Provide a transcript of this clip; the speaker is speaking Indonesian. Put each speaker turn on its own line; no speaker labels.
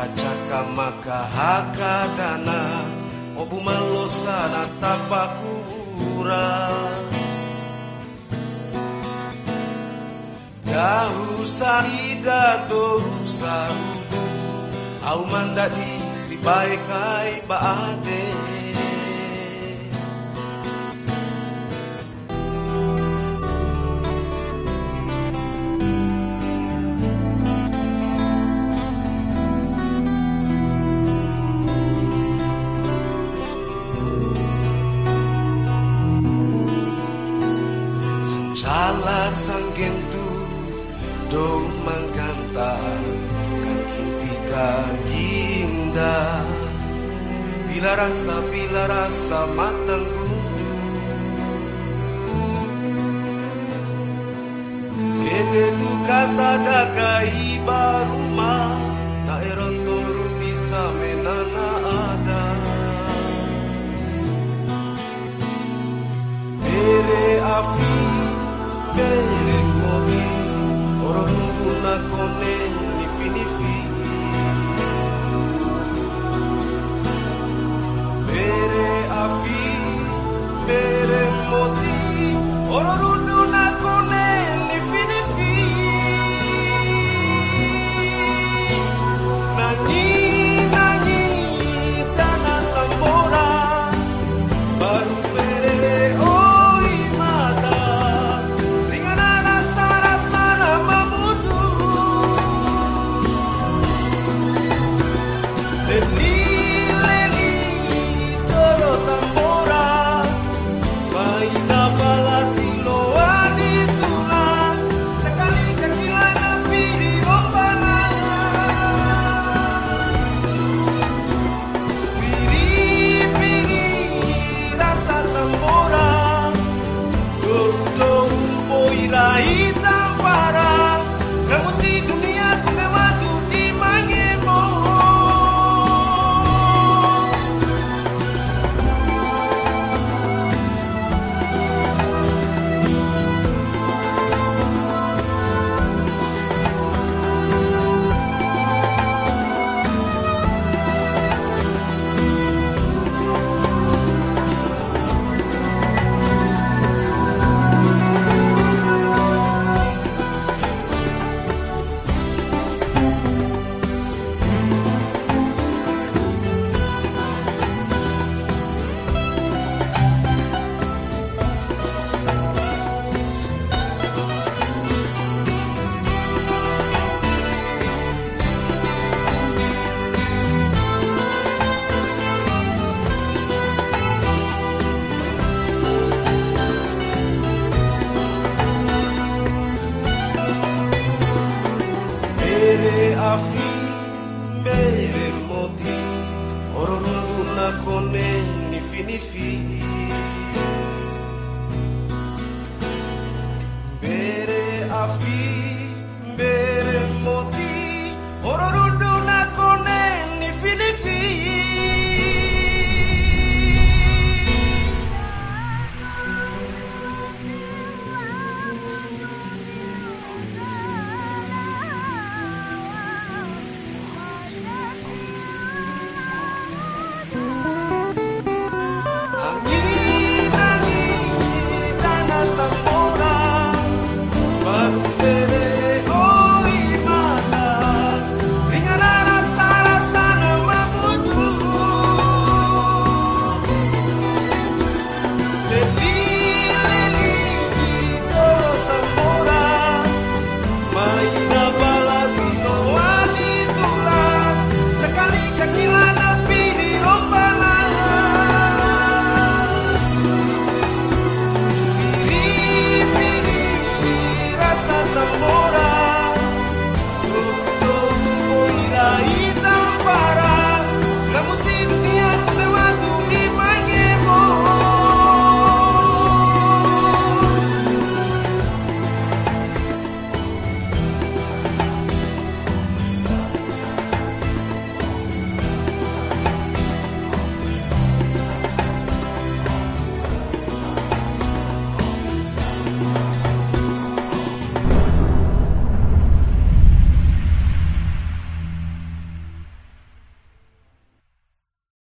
kacaka maka hakatana obumalosana oh tapakura dahu saida doru sarudu au mandadi tibai kai baade Bila rasa, bila rasa matang gundu Kete tu kata dakai baru. Believe difícil.